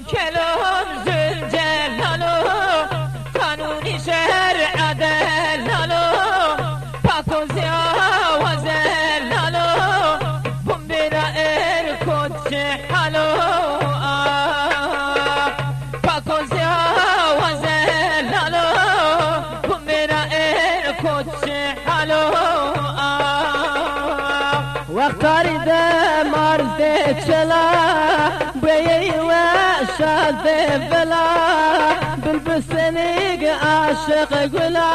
Marcello. واختاري دمار ذي تشلا بيي وشاد بلا. بالبسنيق عاشق قلا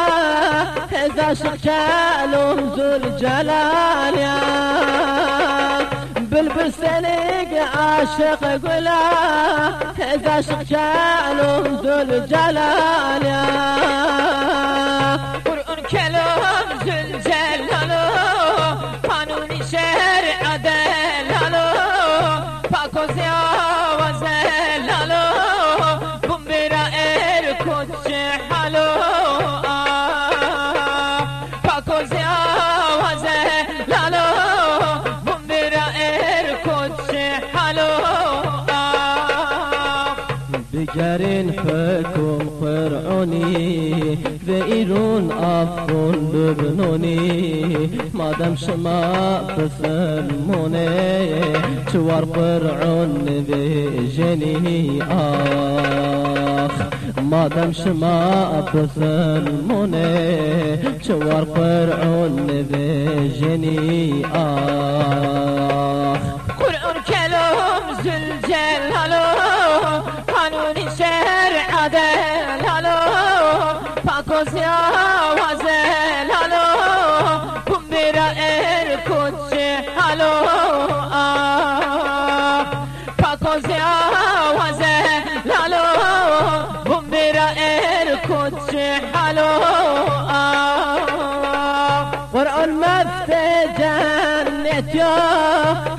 إذا عاشق كالوم ذو الجلال يا بالبسنيق عاشق قلا إذا عاشق كالوم ذو الجلال يا فرعوني بإيرون أفون ببنوني مادام شما بسلموني شوار فرعون بجني آخ مادام شما بسلموني شوار فرعون بجني آخ قرآن كلام زلجلالو قانوني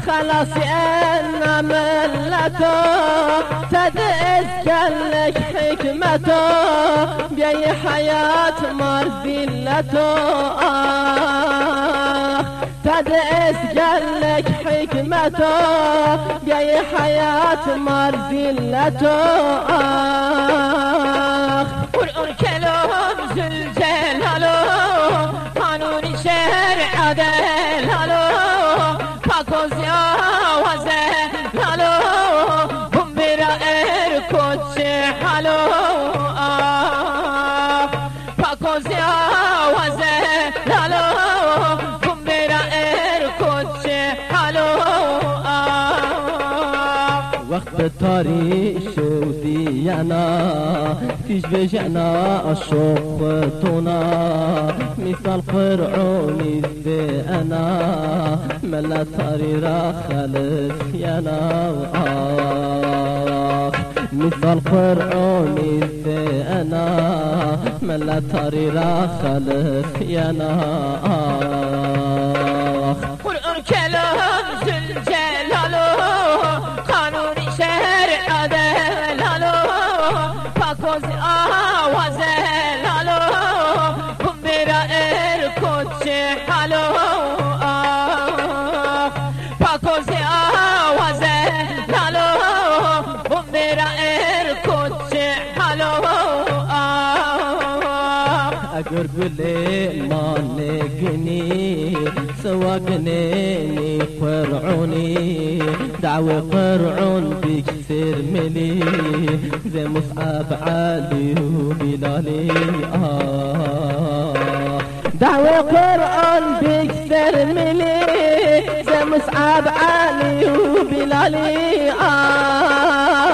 خلاص أنا ملتو تدعس كلك حكمته بأي حياة مرذلته آه تدعس قالك حكمته بأي حياة مرذلته آه قرآن كلام زلجلالو قانوني شرع دلالو باكو حالو باكو زيا وزلالو بمبرا اركض حالو وقت الشوفتنا مثال فرعوني ذي أنا ملا تاريرا خلف يانا آخ فرعوني ذي أنا ملا تاريرا خلف يانا اگر بلي ما نقني سوا قنيني فرعوني دعوة فرعون بكسر ملي زي مصعب علي وبلالي آه دعوة فرعون بكسر ملي زي مصعب علي وبلالي آه